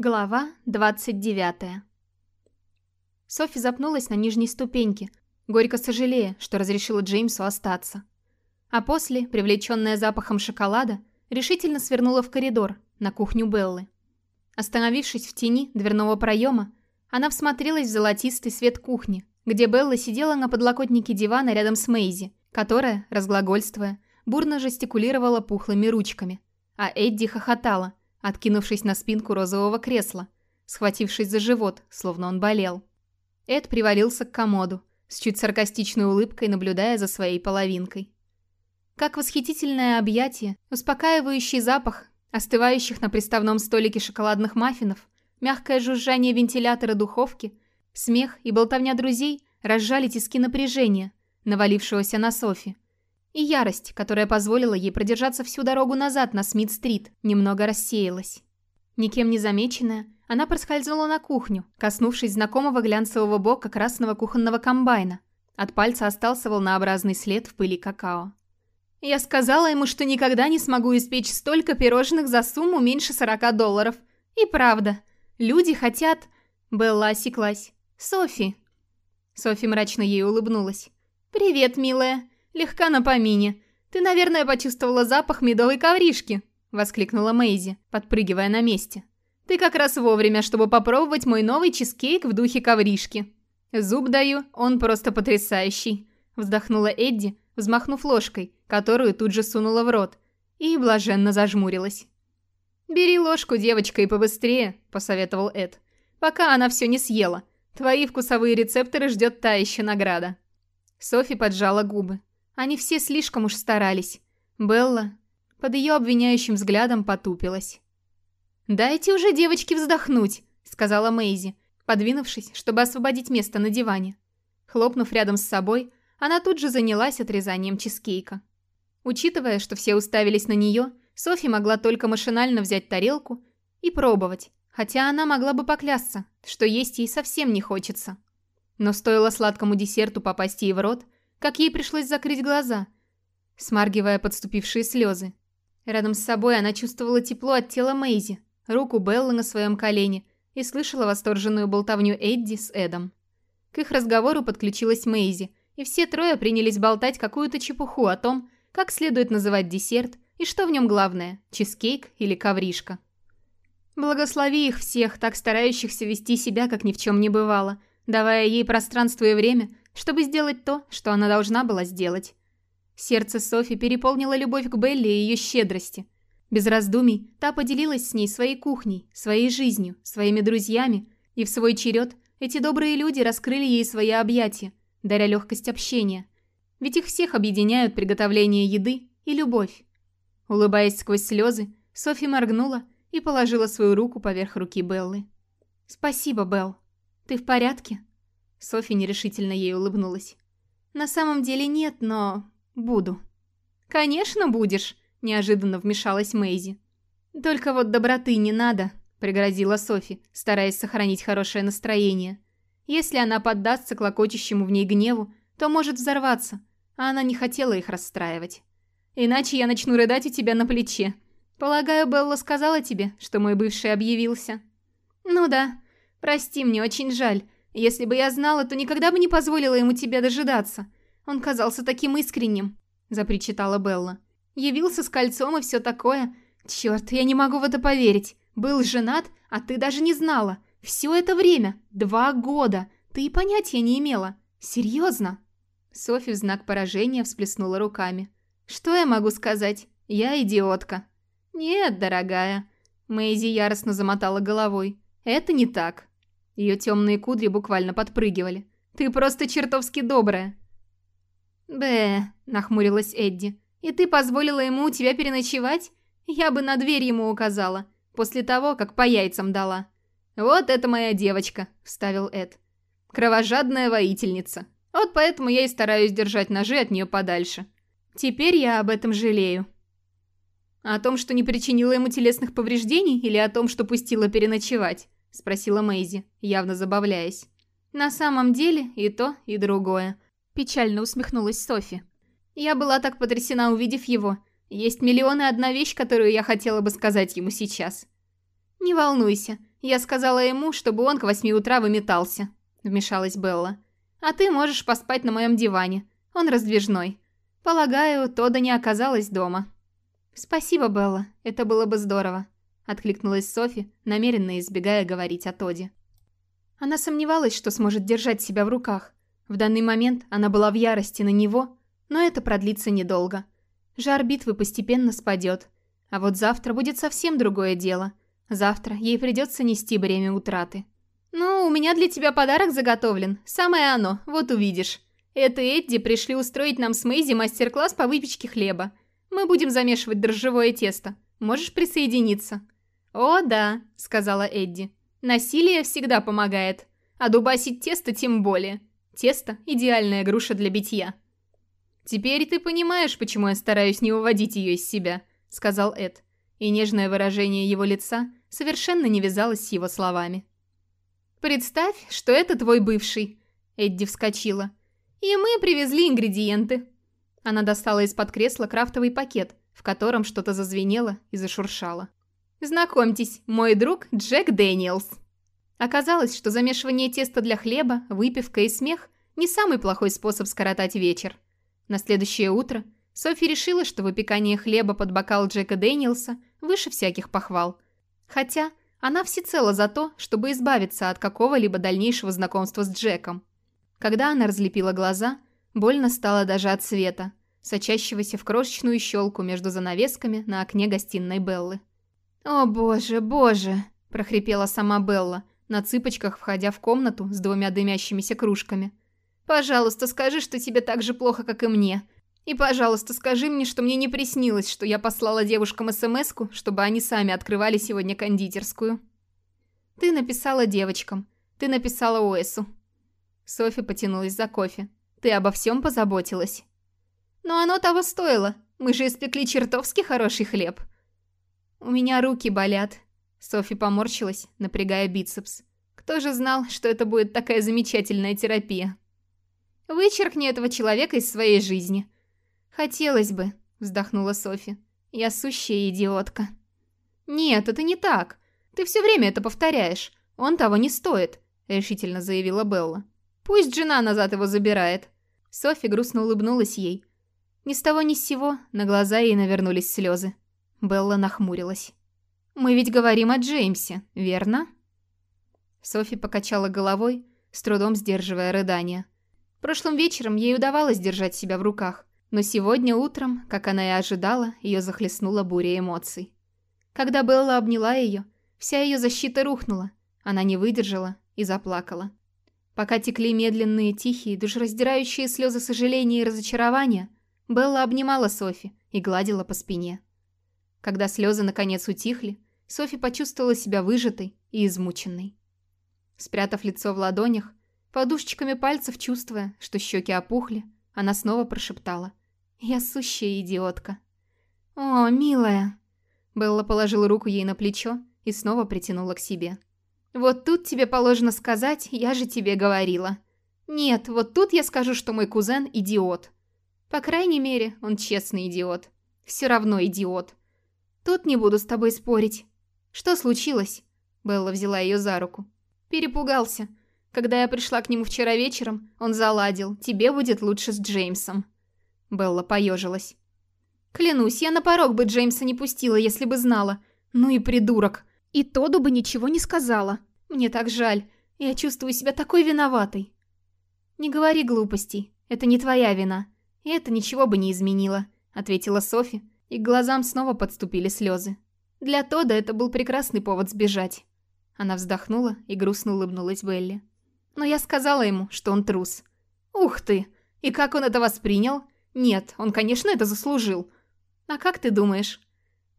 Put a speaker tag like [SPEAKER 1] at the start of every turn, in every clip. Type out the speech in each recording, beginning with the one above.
[SPEAKER 1] Глава 29 Софи запнулась на нижней ступеньке, горько сожалея, что разрешила Джеймсу остаться. А после, привлеченная запахом шоколада, решительно свернула в коридор, на кухню Беллы. Остановившись в тени дверного проема, она всмотрелась в золотистый свет кухни, где Белла сидела на подлокотнике дивана рядом с Мейзи, которая, разглагольствуя, бурно жестикулировала пухлыми ручками, а Эдди хохотала, откинувшись на спинку розового кресла, схватившись за живот, словно он болел. Эд привалился к комоду, с чуть саркастичной улыбкой наблюдая за своей половинкой. Как восхитительное объятие, успокаивающий запах остывающих на приставном столике шоколадных маффинов, мягкое жужжание вентилятора духовки, смех и болтовня друзей разжали тиски напряжения, навалившегося на Софи, и ярость, которая позволила ей продержаться всю дорогу назад на Смит-стрит, немного рассеялась. Никем не замеченная, она проскользнула на кухню, коснувшись знакомого глянцевого бока красного кухонного комбайна. От пальца остался волнообразный след в пыли какао. Я сказала ему, что никогда не смогу испечь столько пирожных за сумму меньше 40 долларов. И правда, люди хотят... Белла осеклась. «Софи». Софи мрачно ей улыбнулась. «Привет, милая легка на помине. Ты, наверное, почувствовала запах медовой ковришки», — воскликнула Мэйзи, подпрыгивая на месте. «Ты как раз вовремя, чтобы попробовать мой новый чизкейк в духе ковришки. Зуб даю, он просто потрясающий», — вздохнула Эдди, взмахнув ложкой, которую тут же сунула в рот, и блаженно зажмурилась. «Бери ложку, девочка, и побыстрее», — посоветовал Эд. «Пока она все не съела. Твои вкусовые рецепторы ждет та еще награда». Софи поджала губы. Они все слишком уж старались. Белла под ее обвиняющим взглядом потупилась. «Дайте уже девочке вздохнуть», — сказала Мэйзи, подвинувшись, чтобы освободить место на диване. Хлопнув рядом с собой, она тут же занялась отрезанием чизкейка. Учитывая, что все уставились на нее, Софи могла только машинально взять тарелку и пробовать, хотя она могла бы поклясться, что есть ей совсем не хочется. Но стоило сладкому десерту попасть ей в рот — как ей пришлось закрыть глаза, смаргивая подступившие слезы. Рядом с собой она чувствовала тепло от тела Мэйзи, руку Беллы на своем колене и слышала восторженную болтовню Эдди с Эдом. К их разговору подключилась Мэйзи, и все трое принялись болтать какую-то чепуху о том, как следует называть десерт и что в нем главное – чизкейк или ковришка. Благослови их всех, так старающихся вести себя, как ни в чем не бывало, давая ей пространство и время, чтобы сделать то, что она должна была сделать. Сердце Софи переполнило любовь к Белли и ее щедрости. Без раздумий та поделилась с ней своей кухней, своей жизнью, своими друзьями, и в свой черед эти добрые люди раскрыли ей свои объятия, даря легкость общения. Ведь их всех объединяют приготовление еды и любовь. Улыбаясь сквозь слезы, Софи моргнула и положила свою руку поверх руки Беллы. «Спасибо, Белл. Ты в порядке?» Софи нерешительно ей улыбнулась. «На самом деле нет, но... буду». «Конечно будешь», – неожиданно вмешалась Мэйзи. «Только вот доброты не надо», – пригрозила Софи, стараясь сохранить хорошее настроение. «Если она поддастся клокочущему в ней гневу, то может взорваться, а она не хотела их расстраивать. Иначе я начну рыдать у тебя на плече. Полагаю, Белла сказала тебе, что мой бывший объявился?» «Ну да. Прости, мне очень жаль. Если бы я знала, то никогда бы не позволила ему тебя дожидаться. Он казался таким искренним», – запричитала Белла. «Явился с кольцом и все такое. Черт, я не могу в это поверить. Был женат, а ты даже не знала. Все это время, два года, ты и понятия не имела. Серьезно?» Софи в знак поражения всплеснула руками. «Что я могу сказать? Я идиотка». «Нет, дорогая». Мэйзи яростно замотала головой. «Это не так. Ее темные кудри буквально подпрыгивали. «Ты просто чертовски добрая!» «Бэ», — нахмурилась Эдди, «и ты позволила ему у тебя переночевать? Я бы на дверь ему указала, после того, как по яйцам дала». «Вот это моя девочка», — вставил Эд. «Кровожадная воительница. Вот поэтому я и стараюсь держать ножи от нее подальше. Теперь я об этом жалею». «О том, что не причинила ему телесных повреждений, или о том, что пустила переночевать?» – спросила Мэйзи, явно забавляясь. «На самом деле и то, и другое», – печально усмехнулась Софи. «Я была так потрясена, увидев его. Есть миллионы одна вещь, которую я хотела бы сказать ему сейчас». «Не волнуйся, я сказала ему, чтобы он к восьми утра выметался», — вмешалась Белла. «А ты можешь поспать на моем диване. Он раздвижной. Полагаю, Тода не оказалась дома». «Спасибо, Белла, это было бы здорово», — откликнулась Софи, намеренно избегая говорить о Тоде. Она сомневалась, что сможет держать себя в руках. В данный момент она была в ярости на него, но это продлится недолго. Жар битвы постепенно спадет. А вот завтра будет совсем другое дело. Завтра ей придется нести бремя утраты. «Ну, у меня для тебя подарок заготовлен. Самое оно, вот увидишь. Это Эдди пришли устроить нам с Мэйзи мастер-класс по выпечке хлеба. Мы будем замешивать дрожжевое тесто. Можешь присоединиться?» «О, да», — сказала Эдди. «Насилие всегда помогает. А дубасить тесто тем более. Тесто – идеальная груша для битья». «Теперь ты понимаешь, почему я стараюсь не уводить ее из себя», — сказал Эд. И нежное выражение его лица совершенно не вязалось с его словами. «Представь, что это твой бывший», — Эдди вскочила. «И мы привезли ингредиенты». Она достала из-под кресла крафтовый пакет, в котором что-то зазвенело и зашуршало. «Знакомьтесь, мой друг Джек Дэниелс». Оказалось, что замешивание теста для хлеба, выпивка и смех – не самый плохой способ скоротать вечер. На следующее утро Софи решила, что выпекание хлеба под бокал Джека Дэниелса выше всяких похвал. Хотя она всецело за то, чтобы избавиться от какого-либо дальнейшего знакомства с Джеком. Когда она разлепила глаза, больно стало даже от света, сочащегося в крошечную щелку между занавесками на окне гостиной Беллы. «О боже, боже!» – прохрипела сама Белла, на цыпочках входя в комнату с двумя дымящимися кружками. «Пожалуйста, скажи, что тебе так же плохо, как и мне. И, пожалуйста, скажи мне, что мне не приснилось, что я послала девушкам смс чтобы они сами открывали сегодня кондитерскую». «Ты написала девочкам. Ты написала Уэсу». Софи потянулась за кофе. «Ты обо всем позаботилась». «Но оно того стоило. Мы же испекли чертовски хороший хлеб». «У меня руки болят». Софи поморщилась, напрягая бицепс. «Кто же знал, что это будет такая замечательная терапия?» «Вычеркни этого человека из своей жизни». «Хотелось бы», — вздохнула Софи. «Я сущая идиотка». «Нет, это не так. Ты все время это повторяешь. Он того не стоит», — решительно заявила Белла. «Пусть жена назад его забирает». Софи грустно улыбнулась ей. Ни с того ни с сего на глаза ей навернулись слезы. Белла нахмурилась. «Мы ведь говорим о Джеймсе, верно?» Софи покачала головой, с трудом сдерживая рыдания. Прошлым вечером ей удавалось держать себя в руках, но сегодня утром, как она и ожидала, ее захлестнула буря эмоций. Когда Белла обняла ее, вся ее защита рухнула, она не выдержала и заплакала. Пока текли медленные, тихие, душераздирающие слезы сожаления и разочарования, Белла обнимала Софи и гладила по спине. Когда слезы наконец утихли, Софи почувствовала себя выжатой и измученной. Спрятав лицо в ладонях, подушечками пальцев чувствуя, что щеки опухли, она снова прошептала. «Я сущая идиотка». «О, милая!» Белла положила руку ей на плечо и снова притянула к себе. «Вот тут тебе положено сказать, я же тебе говорила. Нет, вот тут я скажу, что мой кузен – идиот. По крайней мере, он честный идиот. Все равно идиот. Тут не буду с тобой спорить. Что случилось?» Белла взяла ее за руку. «Перепугался. Когда я пришла к нему вчера вечером, он заладил. Тебе будет лучше с Джеймсом». Белла поежилась. «Клянусь, я на порог бы Джеймса не пустила, если бы знала. Ну и придурок. И Тоду бы ничего не сказала. Мне так жаль. Я чувствую себя такой виноватой». «Не говори глупостей. Это не твоя вина. И это ничего бы не изменило», — ответила Софи, и к глазам снова подступили слезы. Для Тода это был прекрасный повод сбежать. Она вздохнула и грустно улыбнулась Белли. Но я сказала ему, что он трус. «Ух ты! И как он это воспринял? Нет, он, конечно, это заслужил. А как ты думаешь?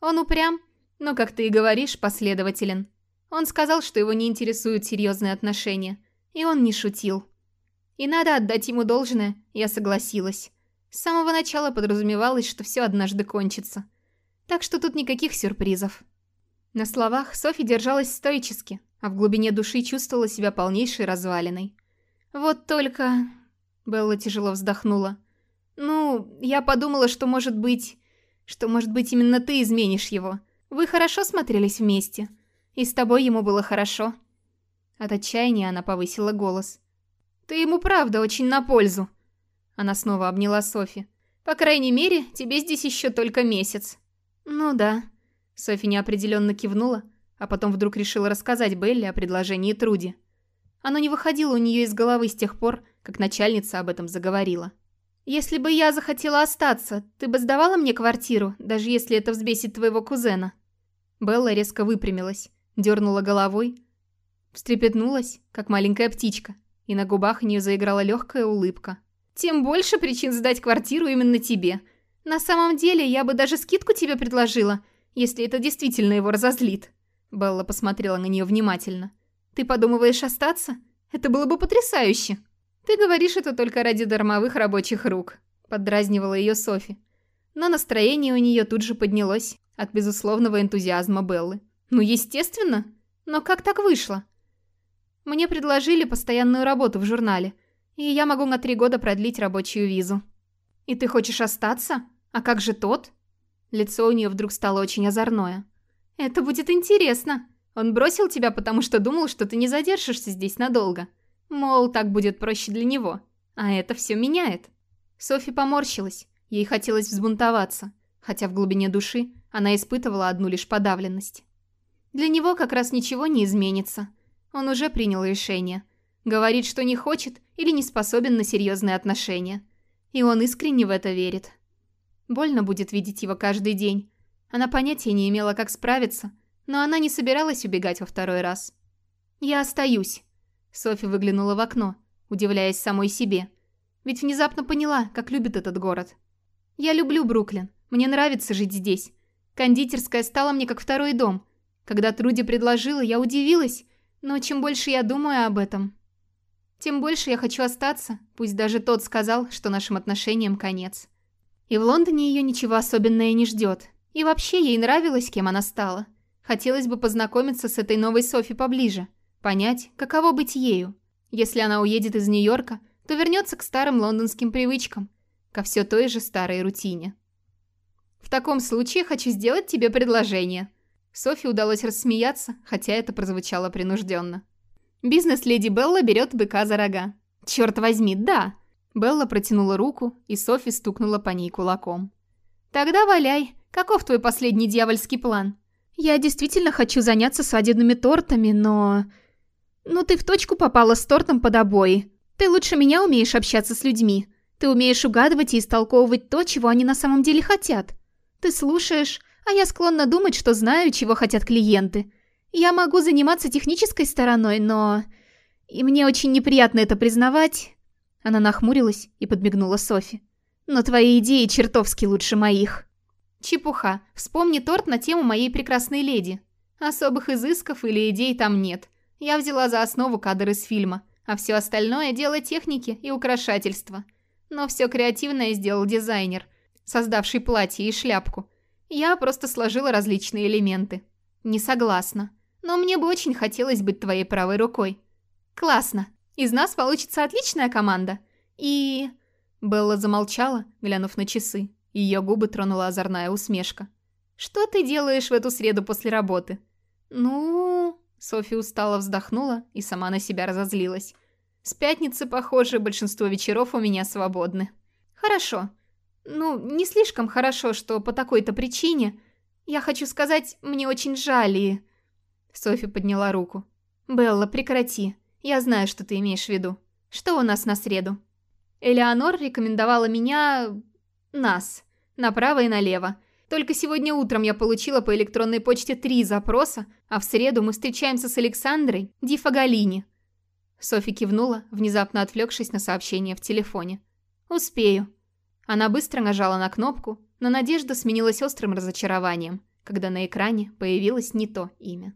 [SPEAKER 1] Он упрям, но, как ты и говоришь, последователен. Он сказал, что его не интересуют серьезные отношения, и он не шутил. И надо отдать ему должное, я согласилась. С самого начала подразумевалось, что все однажды кончится. Так что тут никаких сюрпризов. На словах Софи держалась стоически, а в глубине души чувствовала себя полнейшей развалиной. «Вот только...» Белла тяжело вздохнула. «Ну, я подумала, что может быть... Что, может быть, именно ты изменишь его. Вы хорошо смотрелись вместе. И с тобой ему было хорошо». От отчаяния она повысила голос. «Ты ему правда очень на пользу». Она снова обняла Софи. «По крайней мере, тебе здесь еще только месяц». «Ну да». Софи неопределенно кивнула, а потом вдруг решила рассказать Белли о предложении Труди. Оно не выходило у нее из головы с тех пор, как начальница об этом заговорила. «Если бы я захотела остаться, ты бы сдавала мне квартиру, даже если это взбесит твоего кузена?» Белла резко выпрямилась, дернула головой, встрепетнулась, как маленькая птичка, и на губах у нее заиграла легкая улыбка. «Тем больше причин сдать квартиру именно тебе. На самом деле, я бы даже скидку тебе предложила, если это действительно его разозлит». Белла посмотрела на нее внимательно. «Ты подумываешь остаться? Это было бы потрясающе!» «Ты говоришь это только ради дармовых рабочих рук», — поддразнивала ее Софи. Но настроение у нее тут же поднялось от безусловного энтузиазма Беллы. «Ну, естественно! Но как так вышло?» «Мне предложили постоянную работу в журнале, и я могу на три года продлить рабочую визу». «И ты хочешь остаться? А как же тот?» Лицо у нее вдруг стало очень озорное. «Это будет интересно. Он бросил тебя, потому что думал, что ты не задержишься здесь надолго. Мол, так будет проще для него. А это все меняет». Софи поморщилась. Ей хотелось взбунтоваться, хотя в глубине души она испытывала одну лишь подавленность. Для него как раз ничего не изменится. Он уже принял решение. Говорит, что не хочет или не способен на серьезные отношения. И он искренне в это верит. Больно будет видеть его каждый день. Она понятия не имела, как справиться, но она не собиралась убегать во второй раз. «Я остаюсь», Софи выглянула в окно, удивляясь самой себе. Ведь внезапно поняла, как любит этот город. «Я люблю Бруклин. Мне нравится жить здесь. Кондитерская стала мне как второй дом. Когда Труди предложила, я удивилась, но чем больше я думаю об этом, тем больше я хочу остаться, пусть даже тот сказал, что нашим отношениям конец. И в Лондоне ее ничего особенного не ждет. И вообще ей нравилось, кем она стала. Хотелось бы познакомиться с этой новой Софи поближе – Понять, каково быть ею. Если она уедет из Нью-Йорка, то вернется к старым лондонским привычкам, ко все той же старой рутине. В таком случае хочу сделать тебе предложение. Софи удалось рассмеяться, хотя это прозвучало принужденно. Бизнес леди Белла берет быка за рога. Черт возьми, да! Белла протянула руку, и Софи стукнула по ней кулаком. «Тогда валяй. Каков твой последний дьявольский план?» «Я действительно хочу заняться свадебными тортами, но...» «Ну ты в точку попала с тортом под обои. Ты лучше меня умеешь общаться с людьми. Ты умеешь угадывать и истолковывать то, чего они на самом деле хотят. Ты слушаешь, а я склонна думать, что знаю, чего хотят клиенты. Я могу заниматься технической стороной, но... И мне очень неприятно это признавать...» Она нахмурилась и подмигнула Софи. «Но твои идеи чертовски лучше моих». «Чепуха. Вспомни торт на тему моей прекрасной леди. Особых изысков или идей там нет. Я взяла за основу кадр из фильма, а все остальное – дело техники и украшательства. Но все креативное сделал дизайнер, создавший платье и шляпку. Я просто сложила различные элементы. Не согласна. Но мне бы очень хотелось быть твоей правой рукой. Классно. Из нас получится отличная команда. И... Белла замолчала, глянув на часы. Ее губы тронула озорная усмешка. «Что ты делаешь в эту среду после работы?» «Ну...» Софи устало вздохнула и сама на себя разозлилась. «С пятницы, похоже, большинство вечеров у меня свободны». «Хорошо. Ну, не слишком хорошо, что по такой-то причине. Я хочу сказать, мне очень жаль и...» Софи подняла руку. «Белла, прекрати. Я знаю, что ты имеешь в виду. Что у нас на среду?» Элеонор рекомендовала меня... нас. Направо и налево. Только сегодня утром я получила по электронной почте три запроса, а в среду мы встречаемся с Александрой Дифагалини. Софи кивнула, внезапно отвлекшись на сообщение в телефоне. «Успею». Она быстро нажала на кнопку, но надежда сменилась острым разочарованием, когда на экране появилось не то имя.